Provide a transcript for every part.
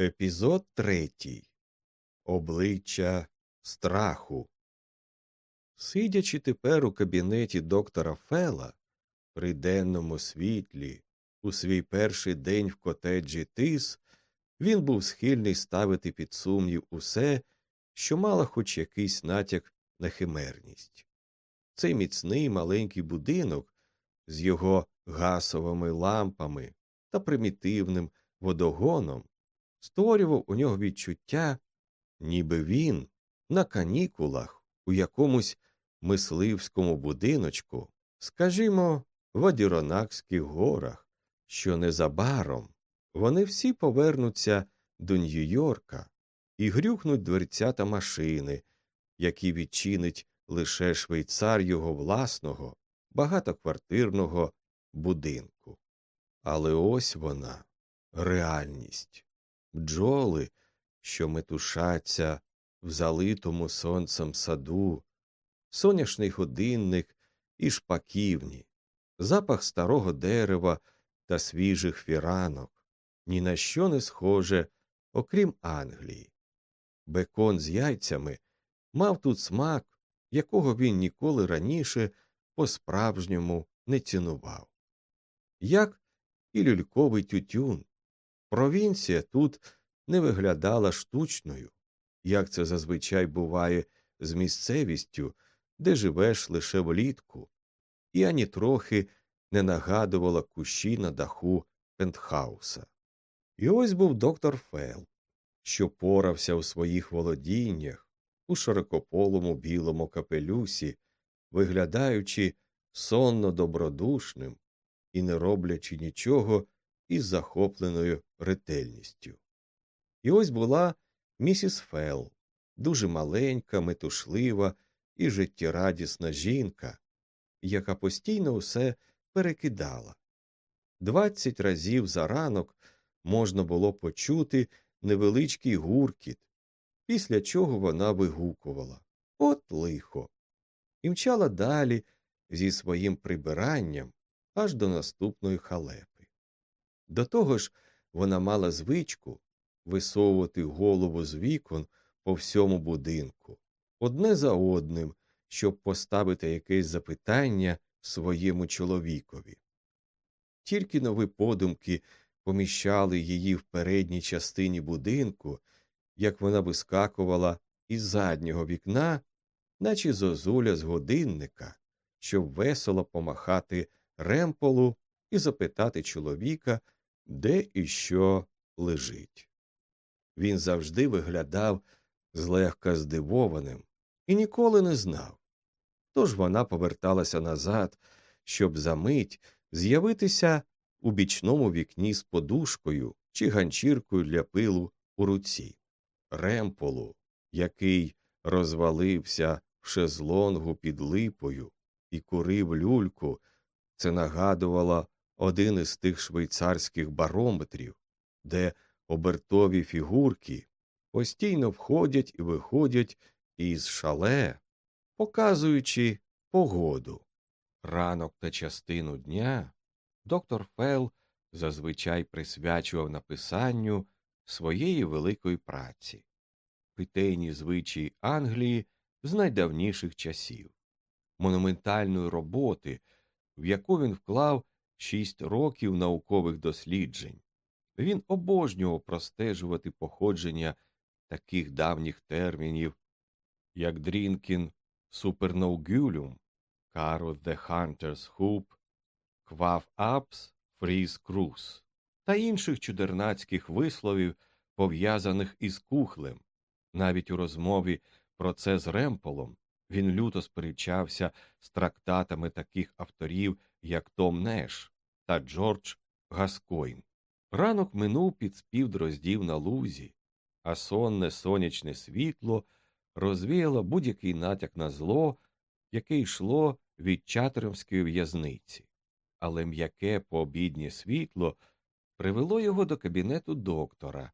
Епізод третій. Обличчя страху. Сидячи тепер у кабінеті доктора Фела, при денному світлі, у свій перший день в котеджі Тис, він був схильний ставити під сумнів усе, що мало хоч якийсь натяк на химерність. Цей міцний маленький будинок з його гасовими лампами та примітивним водогоном створював у нього відчуття, ніби він на канікулах у якомусь мисливському будиночку, скажімо, в Адіронакських горах, що незабаром вони всі повернуться до Нью-Йорка і грюхнуть дверцята машини, які відчинить лише швейцар його власного багатоквартирного будинку. Але ось вона, реальність бджоли, що метушаться в залитому сонцем саду, соняшний годинник і шпаківні, запах старого дерева та свіжих фіранок, ні на що не схоже, окрім Англії. Бекон з яйцями мав тут смак, якого він ніколи раніше по справжньому не цінував. Як і люльковий тютюн, Провінція тут не виглядала штучною, як це зазвичай буває з місцевістю, де живеш лише влітку, і ані трохи не нагадувала кущі на даху пентхауса. І ось був доктор Фел, що порався у своїх володіннях у широкополому білому капелюсі, виглядаючи сонно добродушним і не роблячи нічого із захопленою ретельністю. І ось була місіс Фел, дуже маленька, метушлива і життєрадісна жінка, яка постійно усе перекидала. Двадцять разів за ранок можна було почути невеличкий гуркіт, після чого вона вигукувала От лихо. І мчала далі зі своїм прибиранням аж до наступної халепи. До того ж, вона мала звичку висовувати голову з вікон по всьому будинку, одне за одним, щоб поставити якесь запитання своєму чоловікові. Тільки нові подумки поміщали її в передній частині будинку, як вона вискакувала із заднього вікна, наче зозуля з годинника, щоб весело помахати ремполу і запитати чоловіка, де і що лежить. Він завжди виглядав злегка здивованим і ніколи не знав. Тож вона поверталася назад, щоб за мить з'явитися у бічному вікні з подушкою чи ганчіркою для пилу у руці, ремполу, який розвалився в шезлонгу під липою і курив люльку, це нагадувало один із тих швейцарських барометрів, де обертові фігурки постійно входять і виходять із шале, показуючи погоду. Ранок та частину дня доктор Фел зазвичай присвячував написанню своєї великої праці, питейні звичаї Англії з найдавніших часів, монументальної роботи, в яку він вклав шість років наукових досліджень. Він обожнював простежувати походження таких давніх термінів, як drinking supernagulum, carouse the hunter's hoop, quaff upse freeze crosse та інших чудернацьких висловів, пов'язаних із кухлем. Навіть у розмові про це з Ремполом він люто сперечався з трактатами таких авторів, як Том Неш та Джордж Гаскойн. Ранок минув під спів дроздів на лузі, а сонне сонячне світло розвіяло будь-який натяк на зло, яке йшло від чатеровської в'язниці, але м'яке пообіднє світло привело його до кабінету доктора,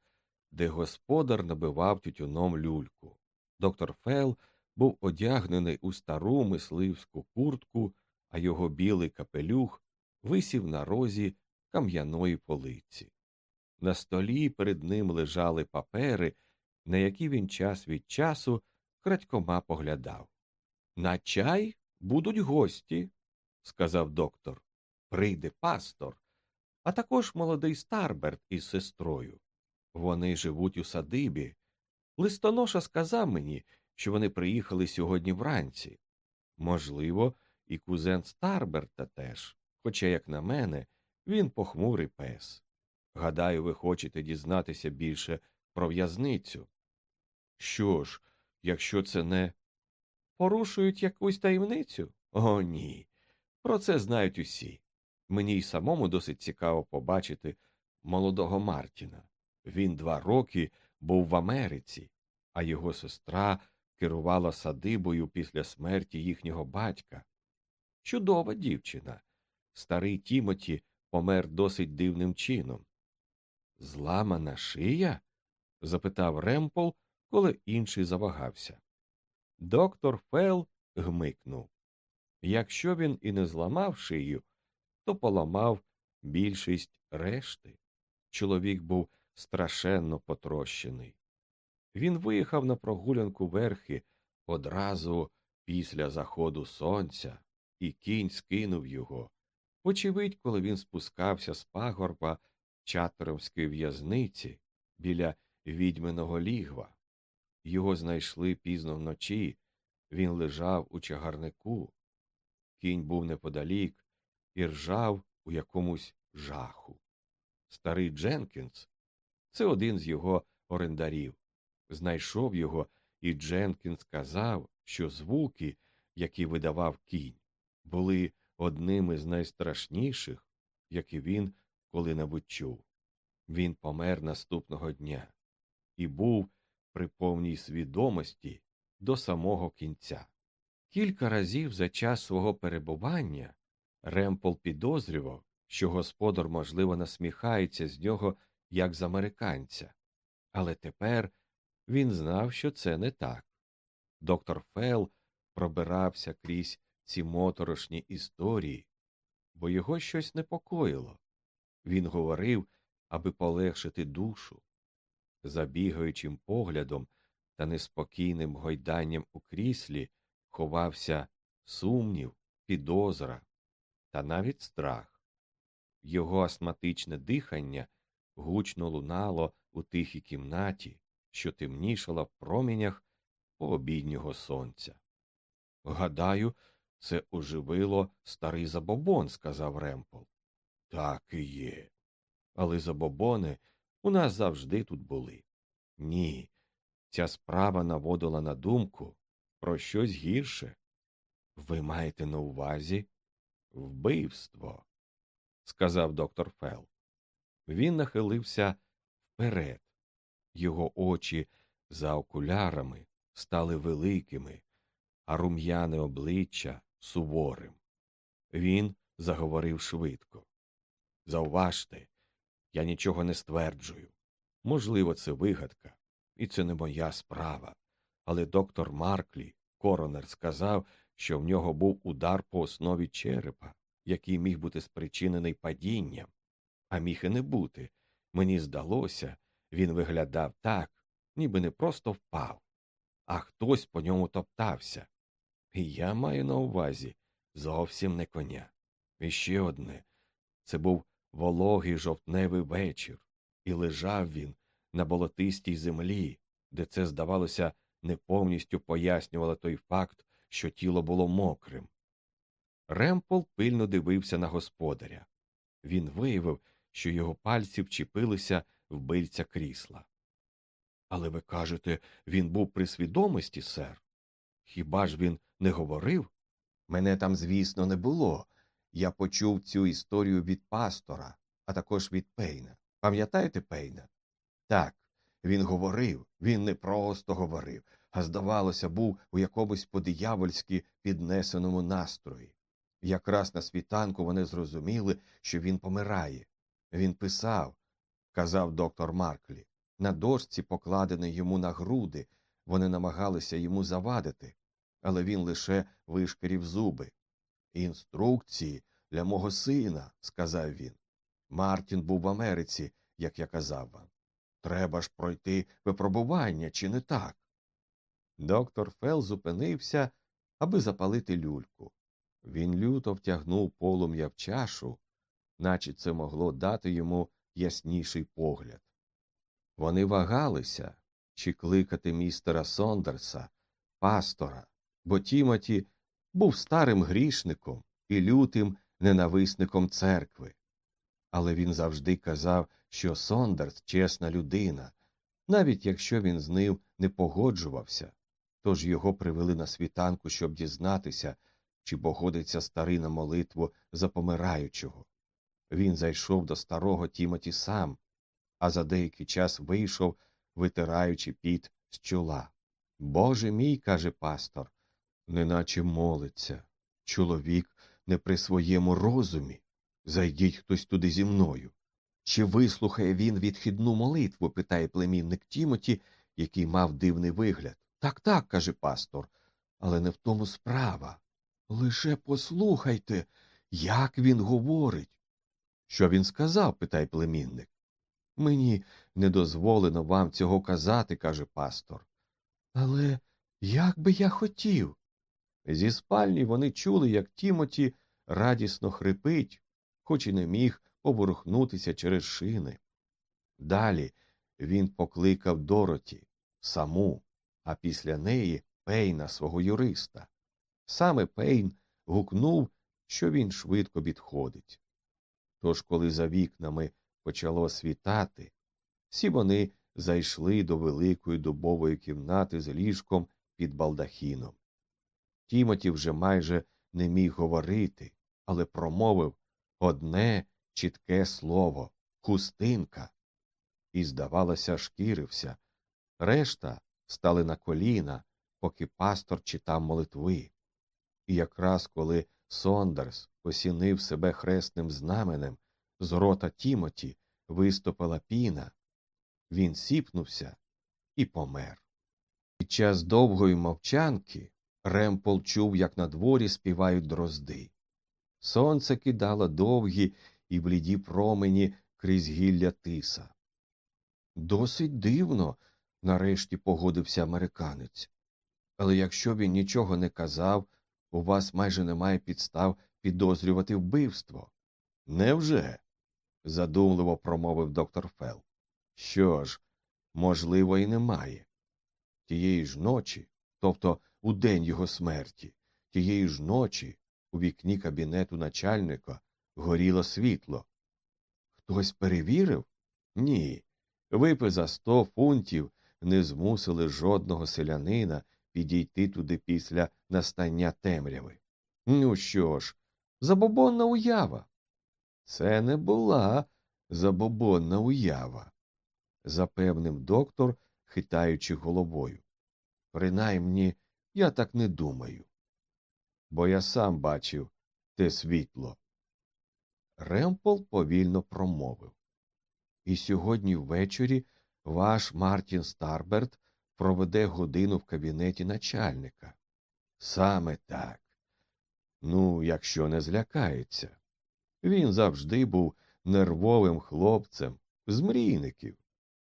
де господар набивав тютюном люльку. Доктор Фел був одягнений у стару мисливську куртку, а його білий капелюх висів на розі кам'яної полиці. На столі перед ним лежали папери, на які він час від часу крадькома поглядав. На чай будуть гості, сказав доктор. Прийде пастор, а також молодий Старберт із сестрою. Вони живуть у садибі. Листоноша сказав мені, що вони приїхали сьогодні вранці. Можливо, і кузен Старберта теж, хоча, як на мене, він похмурий пес. Гадаю, ви хочете дізнатися більше про в'язницю. Що ж, якщо це не порушують якусь таємницю? О, ні. Про це знають усі. Мені й самому досить цікаво побачити молодого Мартіна. Він два роки був в Америці, а його сестра керувала садибою після смерті їхнього батька. Чудова дівчина. Старий Тімоті помер досить дивним чином. Зламана шия? запитав Ремпол, коли інший завагався. Доктор Фел гмикнув. Якщо він і не зламав шию, то поламав більшість решти. Чоловік був страшенно потрощений. Він виїхав на прогулянку верхи одразу після заходу сонця, і кінь скинув його. Очевидь, коли він спускався з пагорба чатеровської в'язниці біля відьминого лігва. Його знайшли пізно вночі, він лежав у чагарнику. Кінь був неподалік і ржав у якомусь жаху. Старий Дженкінс це один з його орендарів. Знайшов його, і Дженкінс сказав, що звуки, які видавав кінь, були одними з найстрашніших, які він коли-небудь чув. Він помер наступного дня і був при повній свідомості до самого кінця. Кілька разів за час свого перебування Ремпл підозрював, що господар, можливо, насміхається з нього як з американця, але тепер він знав, що це не так. Доктор Фел пробирався крізь ці моторошні історії, бо його щось непокоїло. Він говорив, аби полегшити душу. За бігаючим поглядом та неспокійним гойданням у кріслі ховався сумнів, підозра та навіть страх. Його астматичне дихання гучно лунало у тихій кімнаті, що темнішала в промінях пообіднього сонця. Гадаю, це оживило старий забобон, сказав Ремпл. Так і є. Але забобони у нас завжди тут були. Ні, ця справа наводила на думку про щось гірше. Ви маєте на увазі вбивство, сказав доктор Фел. Він нахилився вперед. Його очі за окулярами стали великими, а рум'яне обличчя суворим. Він заговорив швидко. Зауважте, я нічого не стверджую. Можливо, це вигадка, і це не моя справа. Але доктор Марклі, коронер, сказав, що в нього був удар по основі черепа, який міг бути спричинений падінням, а міг і не бути. Мені здалося, він виглядав так, ніби не просто впав, а хтось по ньому топтався. Я маю на увазі зовсім не коня. І ще одне це був вологий жовтневий вечір, і лежав він на болотистій землі, де це, здавалося, не повністю пояснювало той факт, що тіло було мокрим. Ремпол пильно дивився на господаря. Він виявив, що його пальці вчепилися в бильця крісла. Але ви кажете, він був при свідомості, сер? Хіба ж він не говорив? Мене там, звісно, не було. Я почув цю історію від пастора, а також від Пейна. Пам'ятаєте Пейна? Так, він говорив, він не просто говорив, а, здавалося, був у якомусь подиявольськи піднесеному настрої. Якраз на світанку вони зрозуміли, що він помирає. Він писав, казав доктор Марклі, на дошці, покладений йому на груди, вони намагалися йому завадити, але він лише вишкірів зуби. Інструкції для мого сина, сказав він. Мартін був в Америці, як я казав вам. Треба ж пройти випробування, чи не так? Доктор Фел зупинився, аби запалити люльку. Він люто втягнув полум'я в чашу, наче це могло дати йому ясніший погляд. Вони вагалися, чи кликати містера Сондерса, пастора, бо Тімоті був старим грішником і лютим ненависником церкви. Але він завжди казав, що Сондерс чесна людина, навіть якщо він з ним не погоджувався, тож його привели на світанку, щоб дізнатися, чи погодиться старий на молитву за помираючого. Він зайшов до старого Тімоті сам, а за деякий час вийшов, витираючи піт з чола. Боже мій, каже пастор, неначе молиться. Чоловік не при своєму розумі. Зайдіть хтось туди зі мною. Чи вислухає він відхідну молитву? питає племінник Тімоті, який мав дивний вигляд. Так, так, каже пастор, але не в тому справа. Лише послухайте, як він говорить. Що він сказав? питає племінник. Мені не дозволено вам цього казати, каже пастор. Але як би я хотів? Зі спальні вони чули, як Тімоті радісно хрипить, хоч і не міг поворухнутися через шини. Далі він покликав Дороті, саму, а після неї Пейна, свого юриста. Саме Пейн гукнув, що він швидко відходить. Тож, коли за вікнами почало світати, всі вони зайшли до великої дубової кімнати з ліжком під балдахіном. Тімоті вже майже не міг говорити, але промовив одне чітке слово хустинка. І, здавалося, шкірився. Решта стали на коліна, поки пастор читав молитви. І якраз коли Сондерс осінив себе хресним знаменем, з рота Тімоті виступила піна, він сіпнувся і помер. Під час довгої мовчанки Ремпол чув, як на дворі співають дрозди. Сонце кидало довгі і бліді промені крізь гілля тиса. Досить дивно, нарешті погодився американець. Але якщо він нічого не казав, у вас майже немає підстав підозрювати вбивство. Невже? Задумливо промовив доктор Фел. Що ж, можливо, і немає. Тієї ж ночі, тобто у день його смерті, тієї ж ночі у вікні кабінету начальника горіло світло. Хтось перевірив? Ні. Випи за сто фунтів не змусили жодного селянина підійти туди після настання темряви. Ну що ж, забобонна уява. Це не була забобонна уява, запевнив доктор, хитаючи головою. Принаймні, я так не думаю. Бо я сам бачив те світло. Ремпол повільно промовив. І сьогодні ввечері ваш Мартін Старберт проведе годину в кабінеті начальника. Саме так. Ну, якщо не злякається. Він завжди був нервовим хлопцем з мрійників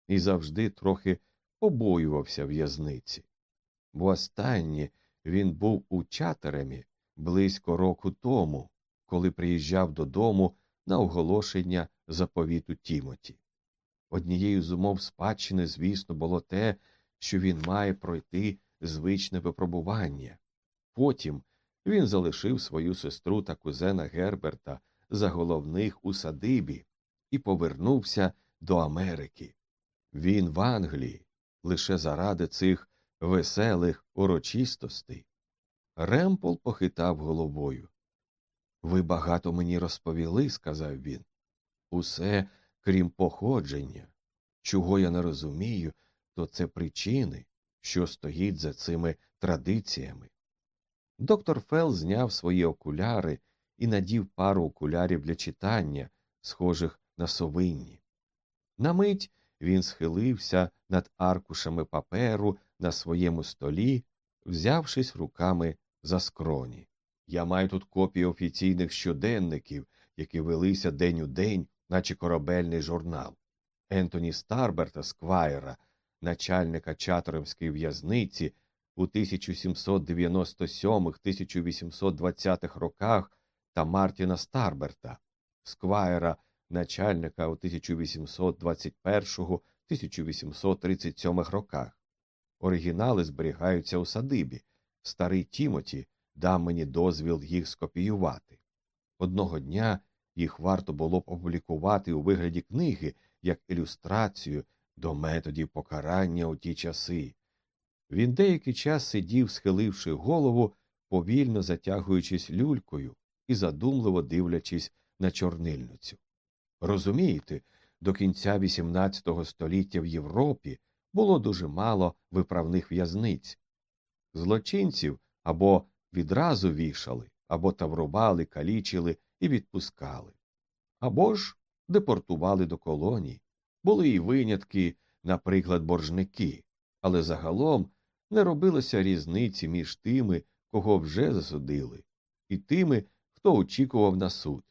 і завжди трохи побоювався в'язниці. Бо останнє він був у чатеремі близько року тому, коли приїжджав додому на оголошення заповіту Тімоті. Однією з умов спадщини, звісно, було те, що він має пройти звичне випробування. Потім він залишив свою сестру та кузена Герберта за головних у садибі і повернувся до Америки. Він в Англії лише заради цих веселих урочистостей. Ремпол похитав головою. Ви багато мені розповіли, сказав він. Усе крім походження. Чого я не розумію, то це причини, що стоїть за цими традиціями. Доктор Фел зняв свої окуляри і надів пару окулярів для читання, схожих на совинні. На мить він схилився над аркушами паперу на своєму столі, взявшись руками за скроні. Я маю тут копії офіційних щоденників, які велися день у день, наче корабельний журнал. Ентоні Старберта Сквайра, начальника Чатеремської в'язниці у 1797-1820 роках та Мартіна Старберта, Сквайра, начальника у 1821-1837 роках. Оригінали зберігаються у садибі. Старий Тімоті дав мені дозвіл їх скопіювати. Одного дня їх варто було б опублікувати у вигляді книги як ілюстрацію до методів покарання у ті часи. Він деякий час сидів, схиливши голову, повільно затягуючись люлькою і задумливо дивлячись на чорнильницю. Розумієте, до кінця XVIII століття в Європі було дуже мало виправних в'язниць. Злочинців або відразу вішали, або таврували, калічили і відпускали, або ж депортували до колоній. Були і винятки, наприклад, боржники, але загалом не робилося різниці між тими, кого вже засудили, і тими, хто очікував на суд.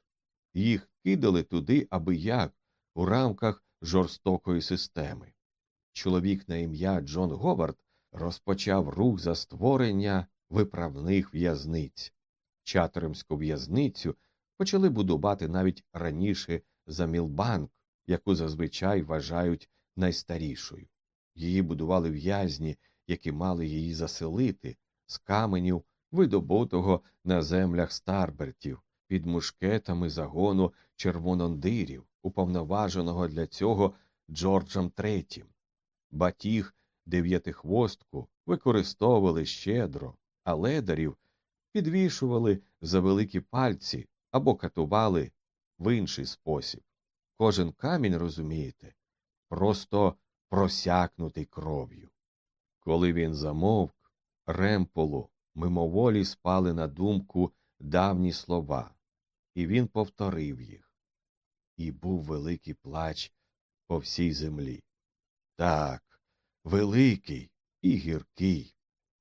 Їх кидали туди аби як у рамках жорстокої системи. Чоловік на ім'я Джон Говард розпочав рух за створення виправних в'язниць. Чатеремську в'язницю почали будувати навіть раніше за Мілбанк, яку зазвичай вважають найстарішою. Її будували в'язні, які мали її заселити, з каменів, видобутого на землях старбертів, під мушкетами загону червонондирів, уповноваженого для цього Джорджем Третім. Батіг дев'ятихвостку використовували щедро, а ледарів підвішували за великі пальці або катували в інший спосіб. Кожен камінь, розумієте, просто просякнутий кров'ю. Коли він замовк, ремполу мимоволі спали на думку давні слова, і він повторив їх. І був великий плач по всій землі. Так, великий і гіркий.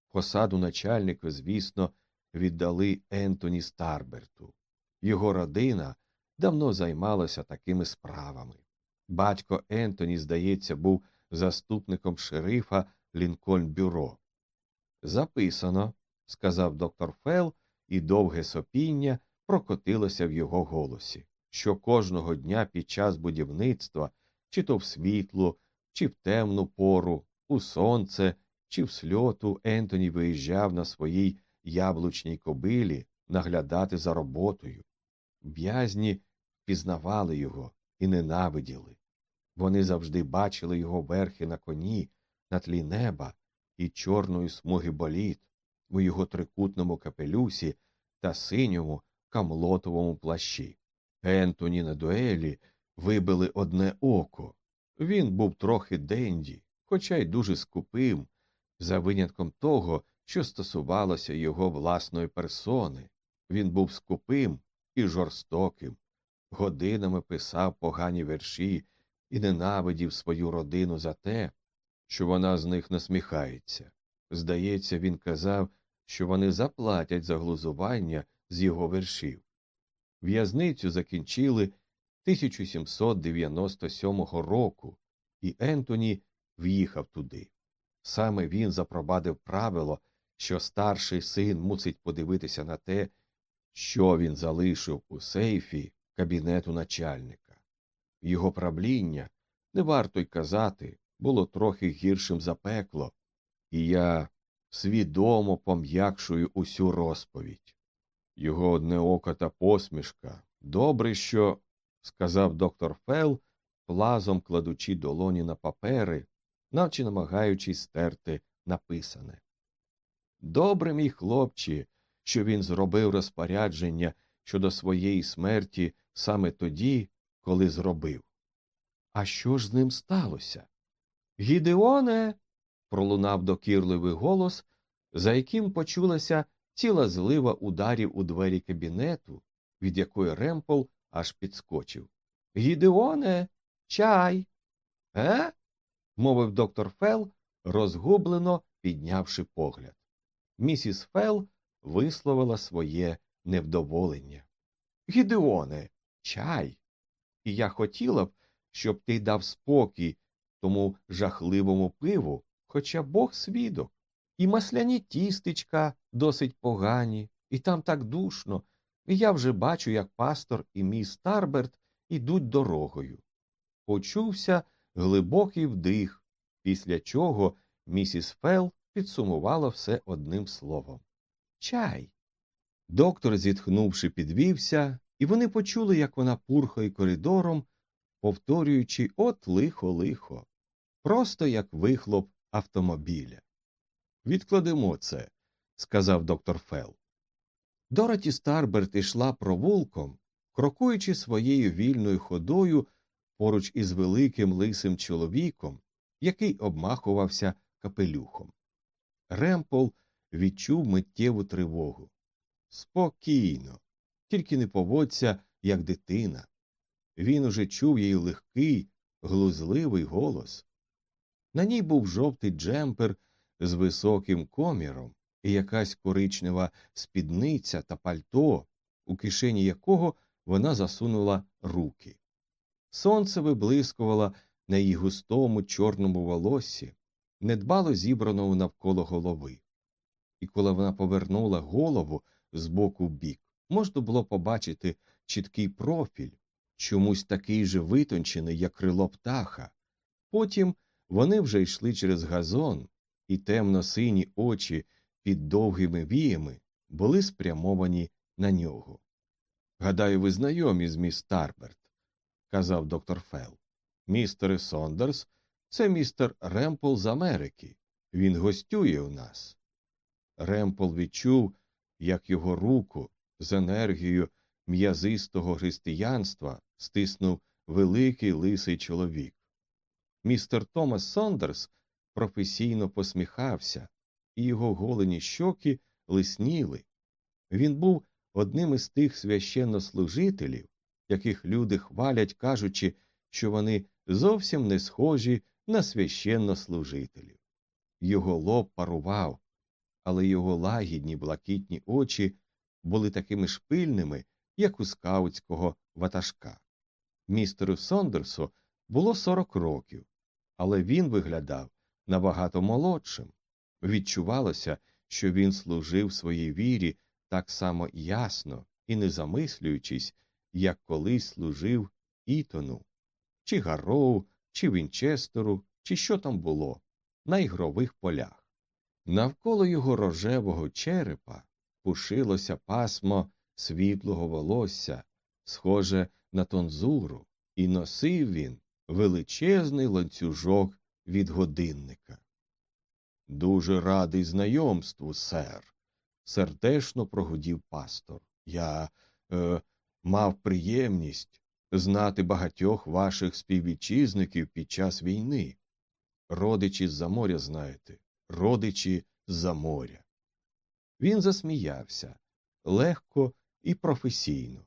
Посаду начальника, звісно, віддали Ентоні Старберту. Його родина давно займалася такими справами. Батько Ентоні, здається, був заступником шерифа Лінкольн Бюро. Записано, сказав доктор Фел, і довге сопіння прокотилося в його голосі, що кожного дня під час будівництва, чи то в світлу, чи в темну пору, у сонце, чи в сльоту Ентоні виїжджав на своїй яблучній кобилі наглядати за роботою. В'язні впізнавали його і ненавиділи. Вони завжди бачили його верхи на коні, на тлі неба і чорної смуги боліт, у його трикутному капелюсі та синьому камлотовому плащі. Ентоні на дуелі вибили одне око. Він був трохи денді, хоча й дуже скупим, за винятком того, що стосувалося його власної персони. Він був скупим і жорстоким, годинами писав погані вірші і ненавидів свою родину за те, що вона з них насміхається. Здається, він казав, що вони заплатять за глузування з його віршів. В'язницю закінчили 1797 року, і Ентоні в'їхав туди. Саме він запровадив правило, що старший син мусить подивитися на те, що він залишив у сейфі кабінету начальника. Його правління, не варто й казати, було трохи гіршим за пекло, і я свідомо пом'якшую усю розповідь. Його одне око та посмішка. Добре, що, сказав доктор Фел, плазом кладучи долоні на папери, наче намагаючись стерти написане. Добре, мій хлопче, що він зробив розпорядження щодо своєї смерті саме тоді, коли зробив. А що ж з ним сталося? Гідеоне. Пролунав докірливий голос, за яким почулася ціла злива ударів у двері кабінету, від якої Ремпол аж підскочив. Гідеоне, чай. Е? мовив доктор Фел, розгублено піднявши погляд. Місіс Фел висловила своє невдоволення. Гідеоне, чай. І я хотіла б, щоб ти дав спокій тому жахливому пиву, хоча Бог свідок. І масляні тістечка досить погані, і там так душно, і я вже бачу, як пастор і мій Старберт ідуть дорогою. Почувся глибокий вдих, після чого місіс Фел підсумувала все одним словом Чай. Доктор, зітхнувши, підвівся, і вони почули, як вона пурхає коридором, повторюючи от лихо лихо, просто як вихлоп автомобіля. Відкладемо це, сказав доктор Фел. Дороті Старберт ішла провулком, крокуючи своєю вільною ходою поруч із великим лисим чоловіком, який обмахувався капелюхом. Ремпл відчув миттєву тривогу. Спокійно, тільки не поводься, як дитина. Він уже чув її легкий, глузливий голос. На ній був жовтий джемпер з високим коміром і якась коричнева спідниця та пальто, у кишені якого вона засунула руки. Сонце виблискувало на її густому чорному волоссі, недбало зібраному навколо голови. І коли вона повернула голову з боку в бік, можна було побачити чіткий профіль, чомусь такий же витончений, як крило птаха. Потім вони вже йшли через газон, і темно сині очі під довгими віями були спрямовані на нього. Гадаю, ви знайомі з міс Тарберт, казав доктор Фелл. Містер Сондерс це містер Ремпл з Америки. Він гостює у нас. Ремпл відчув, як його руку з енергією м'язистого християнства стиснув великий лисий чоловік. Містер Томас Сондерс професійно посміхався, і його голені щоки лисніли. Він був одним із тих священнослужителів, яких люди хвалять, кажучи, що вони зовсім не схожі на священнослужителів. Його лоб парував, але його лагідні блакитні очі були такими ж пильними, як у скаутського ватажка. Містеру Сондерсу було сорок років, але він виглядав набагато молодшим. Відчувалося, що він служив своїй вірі так само ясно і не замислюючись, як колись служив Ітону, чи Гарроу, чи Вінчестеру, чи що там було, на ігрових полях. Навколо його рожевого черепа пушилося пасмо світлого волосся, схоже на тонзуру, і носив він величезний ланцюжок від годинника. Дуже радий знайомству, сер, сердечно прогудів пастор. Я е, мав приємність знати багатьох ваших співвітчизників під час війни. Родичі з за моря, знаєте, родичі з за моря. Він засміявся легко і професійно.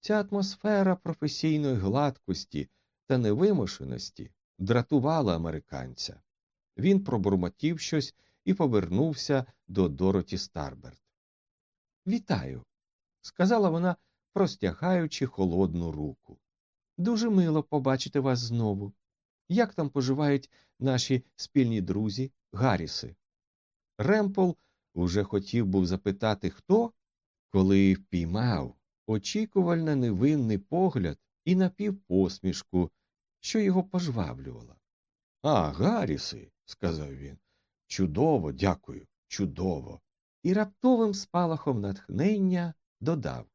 Ця атмосфера професійної гладкості та невимушеності дратувала американця. Він пробурмотів щось і повернувся до Дороті Старберт. Вітаю, сказала вона, простягаючи холодну руку. Дуже мило побачити вас знову. Як там поживають наші спільні друзі, Гарріси? Ремпл уже хотів був запитати, хто, коли впіймав очікувально невинний погляд і напівпосмішку, що його пожвавлювала. А, Гарріси, сказав він. Чудово, дякую, чудово. І раптовим спалахом натхнення додав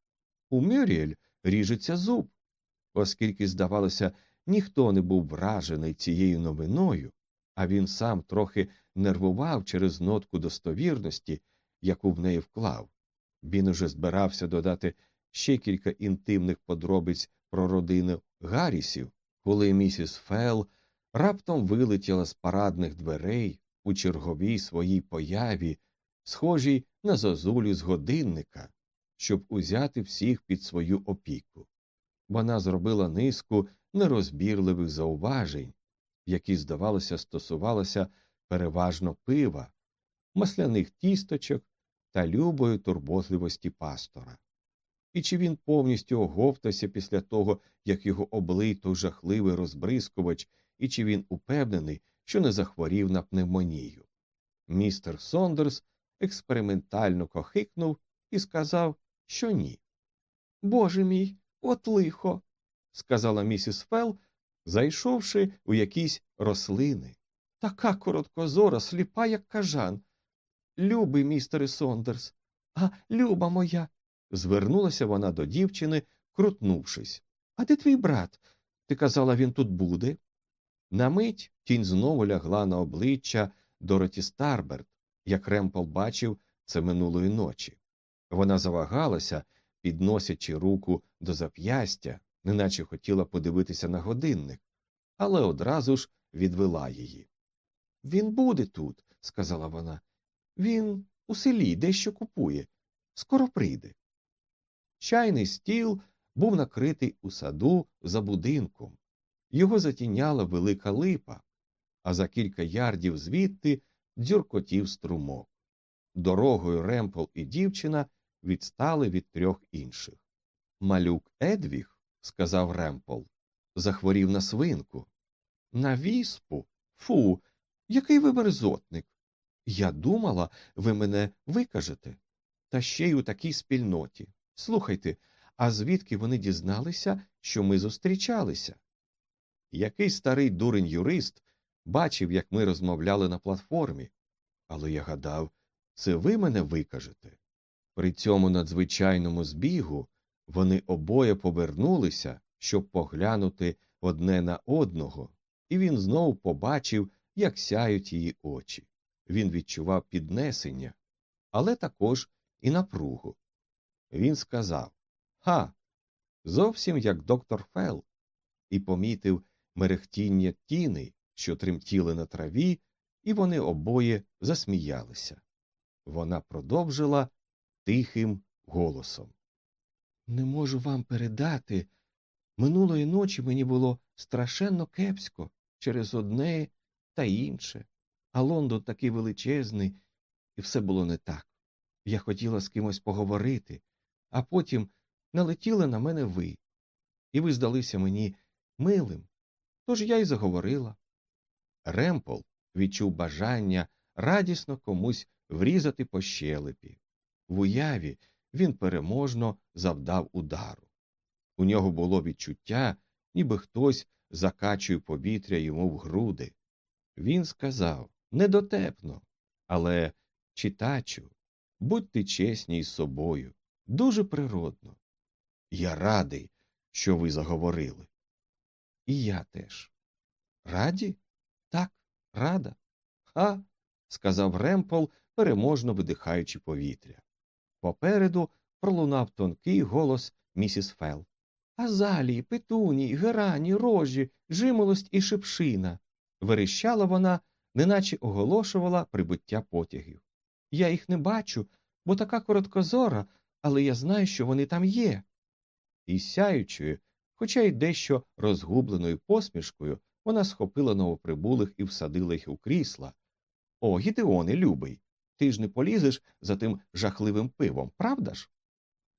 У Мюріель ріжеться зуб. Оскільки, здавалося, ніхто не був вражений цією новиною, а він сам трохи нервував через нотку достовірності, яку в неї вклав. Він уже збирався додати ще кілька інтимних подробиць про родину Гаррісів, коли місіс Фелл раптом вилетіла з парадних дверей у черговій своїй появі, схожій на зозулю з годинника, щоб узяти всіх під свою опіку. Вона зробила низку нерозбірливих зауважень, які, здавалося, стосувалися переважно пива, масляних тісточок та любої турботливості пастора. І чи він повністю оговтався після того, як його облий той жахливий розбризкувач, і чи він упевнений, що не захворів на пневмонію. Містер Сондерс експериментально кахикнув і сказав, що ні. Боже мій, от лихо, сказала місіс Фел, зайшовши у якісь рослини. Така короткозора, сліпа, як кажан. Любий, містере Сондерс, а люба моя. Звернулася вона до дівчини, крутнувшись. А де твій брат? Ти казала, він тут буде? На мить тінь знову лягла на обличчя Дороті Старберт, як Ремпл бачив це минулої ночі. Вона завагалася, підносячи руку до зап'ястя, неначе хотіла подивитися на годинник, але одразу ж відвела її. Він буде тут, сказала вона. Він у селі дещо купує. Скоро прийде. Чайний стіл був накритий у саду за будинком. Його затіняла велика липа, а за кілька ярдів звідти дзюркотів струмок. Дорогою Ремпл і дівчина відстали від трьох інших. Малюк Едвіг, сказав Ремпл, захворів на свинку. На віспу? Фу, який ви мерзотник. Я думала, ви мене викажете. Та ще й у такій спільноті. Слухайте, а звідки вони дізналися, що ми зустрічалися? Який старий дурень юрист бачив, як ми розмовляли на платформі, але я гадав, це ви мене викажете. При цьому надзвичайному збігу вони обоє повернулися, щоб поглянути одне на одного, і він знову побачив, як сяють її очі. Він відчував піднесення, але також і напругу. Він сказав Ха, зовсім як доктор Фел, і помітив мерехтіння тіней, що тремтіли на траві, і вони обоє засміялися. Вона продовжила тихим голосом. Не можу вам передати. Минулої ночі мені було страшенно кепсько через одне та інше, а Лондон такий величезний, і все було не так. Я хотіла з кимось поговорити, а потім налетіли на мене ви, і ви здалися мені милим. Тож я й заговорила. Ремпл відчув бажання радісно комусь врізати по щелепі. В уяві він переможно завдав удару. У нього було відчуття, ніби хтось закачує повітря йому в груди. Він сказав недотепно, але читачу, будьте чесні із собою, дуже природно. Я радий, що ви заговорили. І я теж. Раді? Так, рада. Ха. сказав Ремпл, переможно видихаючи повітря. Попереду пролунав тонкий голос місіс Фел. Азалії, петуні, герані, рожі, жимолость і шипшина. Верещала вона, неначе оголошувала прибуття потягів. Я їх не бачу, бо така короткозора, але я знаю, що вони там є. І сяючою, хоча й дещо розгубленою посмішкою, вона схопила новоприбулих і всадила їх у крісла. О, Гідеоне, любий, ти ж не полізеш за тим жахливим пивом, правда ж?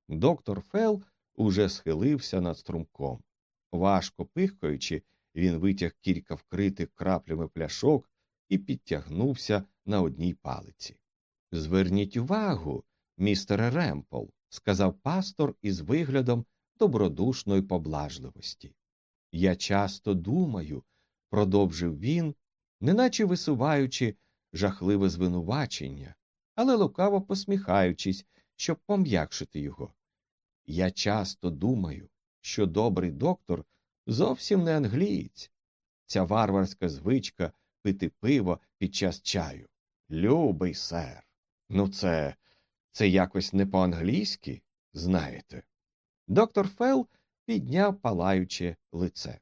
Доктор Фел уже схилився над струмком. Важко пихкаючи, він витяг кілька вкритих краплями пляшок і підтягнувся на одній палиці. Зверніть увагу, містере Ремпл, сказав пастор із виглядом добродушної поблажливості. Я часто думаю, продовжив він, неначе висуваючи жахливе звинувачення, але лукаво посміхаючись, щоб пом'якшити його. Я часто думаю, що добрий доктор зовсім не англієць. Ця варварська звичка пити пиво під час чаю. Любий сер. Ну, це це якось не по-англійськи, знаєте. Доктор Фел підняв палаюче лице.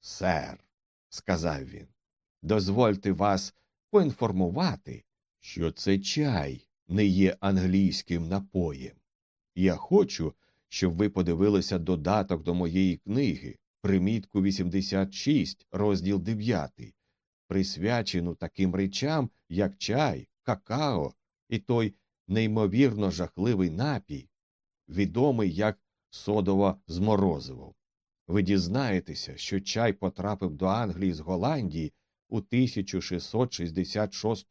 Сер, сказав він, дозвольте вас поінформувати, що це чай не є англійським напоєм. Я хочу, щоб ви подивилися додаток до моєї книги, примітку 86, розділ 9, присвячену таким речам, як чай, какао і той неймовірно жахливий напій. відомий як содова з морозивом. Ви дізнаєтеся, що чай потрапив до Англії з Голландії у 1666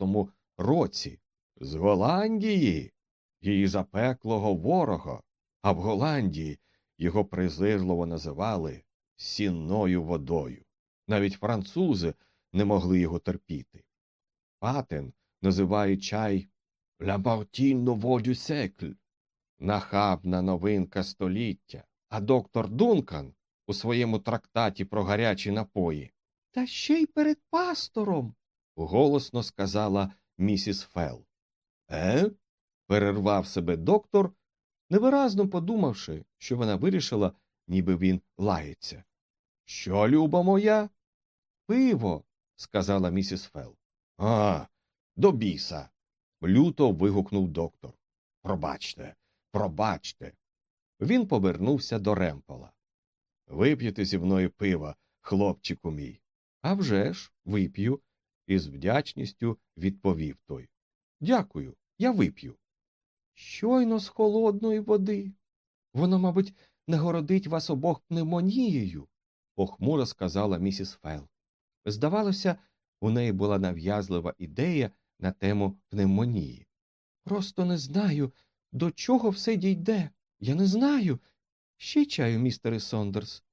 році. З Голландії, її запеклого ворога, а в Голландії його презирливо називали сінною водою. Навіть французи не могли його терпіти. Патен називає чай «Ламбартін Nouveau du siècle» – нахабна новинка століття, а доктор Дункан у своєму трактаті про гарячі напої. Та ще й перед пастором. голосно сказала місіс Фелл. Е? перервав себе доктор, невиразно подумавши, що вона вирішила, ніби він лається. Що, люба моя? Пиво, сказала місіс Фелл. А, до біса. Люто вигукнув доктор. Пробачте, пробачте. Він повернувся до Ремпола. Вип'єте зі мною пива, хлопчику мій. «А вже ж, вип'ю, із вдячністю відповів той. Дякую, я вип'ю. Щойно з холодної води. Воно, мабуть, нагородить вас обох пневмонією, похмуро сказала місіс Фел. Здавалося, у неї була нав'язлива ідея на тему пневмонії. Просто не знаю, до чого все дійде. Я не знаю. Ще чаю, містере Сондерс.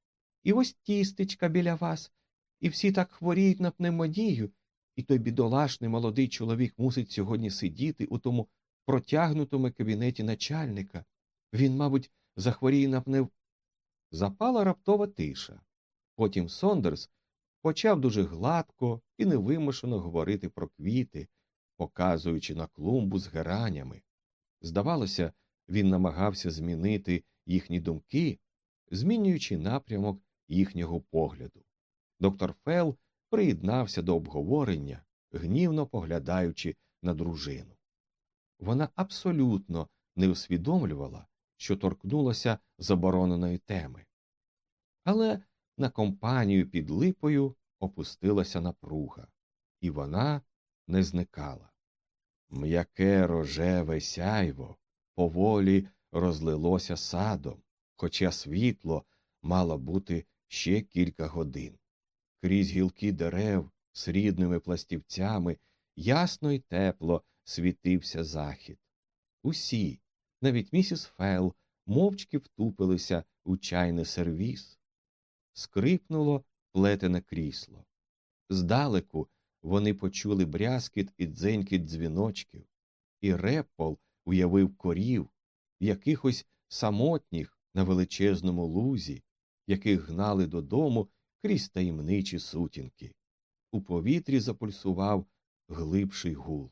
І ось тістечка біля вас, і всі так хворіють на пневмонію, і той бідолашний молодий чоловік мусить сьогодні сидіти у тому протягнутому кабінеті начальника. Він, мабуть, захворіє на пнев. Запала раптова тиша. Потім Сондерс почав дуже гладко і невимушено говорити про квіти, показуючи на клумбу з геранями. Здавалося, він намагався змінити їхні думки, змінюючи напрямок їхнього погляду. Доктор Фел приєднався до обговорення, гнівно поглядаючи на дружину. Вона абсолютно не усвідомлювала, що торкнулася забороненої теми. Але на компанію під липою опустилася напруга, і вона не зникала. М'яке рожеве сяйво поволі розлилося садом, хоча світло мало бути ще кілька годин. Крізь гілки дерев з рідними пластівцями ясно й тепло світився захід. Усі, навіть місіс Фел, мовчки втупилися у чайний сервіс. Скрипнуло плетене крісло. Здалеку вони почули брязкіт і дзенькіт дзвіночків, і Реппол уявив корів, якихось самотніх на величезному лузі, яких гнали додому крізь таємничі сутінки. У повітрі запульсував глибший гул.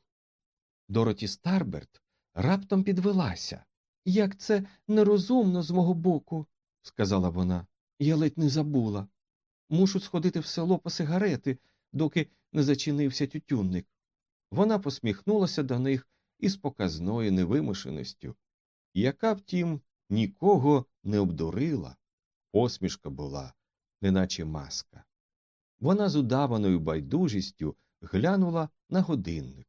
Дороті Старберт раптом підвелася. Як це нерозумно з мого боку, сказала вона. Я ледь не забула. Мушу сходити в село по сигарети, доки зачинився тютюнник. Вона посміхнулася до них із показною невимушеністю, яка, втім, нікого не обдурила. Посмішка була, неначе маска. Вона з удаваною байдужістю глянула на годинник.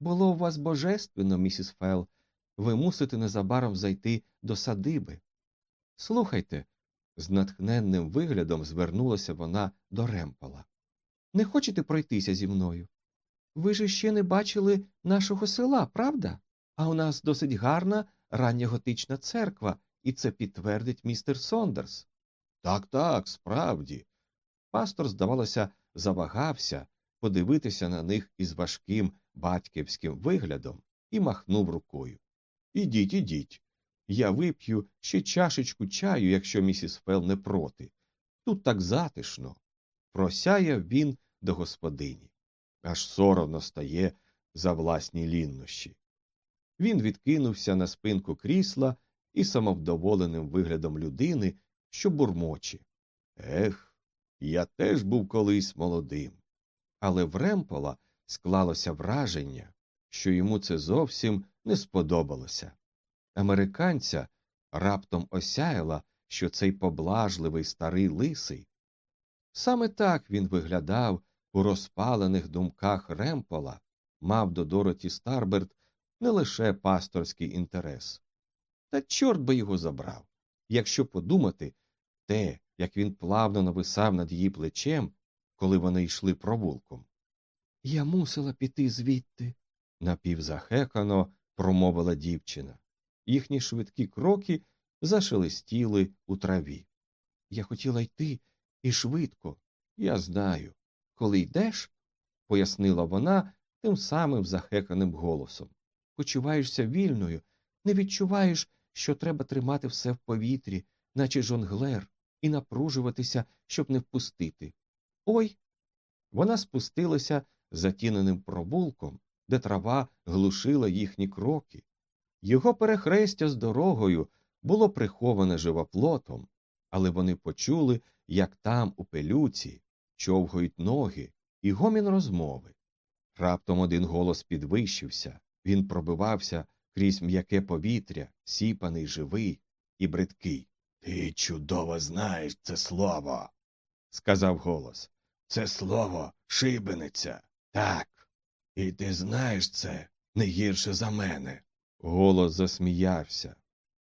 Було у вас божественно, місіс Фел, ви мусите незабаром зайти до садиби. Слухайте, з натхненним виглядом звернулася вона до Ремпола. Не хочете пройтися зі мною? Ви ж ще не бачили нашого села, правда? А у нас досить гарна ранньоготична церква, і це підтвердить містер Сондерс. Так, так, справді. Пастор, здавалося, завагався подивитися на них із важким батьківським виглядом і махнув рукою. Ідіть, ідіть. Я вип'ю ще чашечку чаю, якщо місіс Фел не проти. Тут так затишно. Просяяв він до господині. Аж соромно стає за власні ліннощі. Він відкинувся на спинку крісла і самовдоволеним виглядом людини, що бурмоче. Ех, я теж був колись молодим. Але в Ремпола склалося враження, що йому це зовсім не сподобалося. Американця раптом осяяла, що цей поблажливий старий лисий. Саме так він виглядав у розпалених думках Ремпола, мав до Дороті Старберт не лише пасторський інтерес, Та чорт би його забрав. Якщо подумати, те, як він плавно нависав над її плечем, коли вони йшли провулком. Я мусила піти звідти, напівзахекано промовила дівчина. Їхні швидкі кроки зашелестіли у траві. Я хотіла йти і швидко. Я знаю. Коли йдеш, пояснила вона тим самим захеканим голосом. Почуваєшся вільною, не відчуваєш, що треба тримати все в повітрі, наче жонглер, і напружуватися, щоб не впустити. Ой. Вона спустилася затіненим провулком, де трава глушила їхні кроки. Його перехрестя з дорогою було приховане живоплотом, але вони почули, як там, у пелюці, човгають ноги і гомін розмови. Раптом один голос підвищився, він пробивався крізь м'яке повітря, сіпаний, живий і бридкий. Ти чудово знаєш це слово, сказав голос. Це слово шибениця. Так. І ти знаєш це не гірше за мене. Голос засміявся.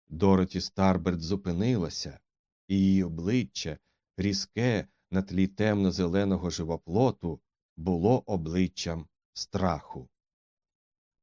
Дороті Старберт зупинилася, і її обличчя, різке на тлі темно-зеленого живоплоту, було обличчям страху.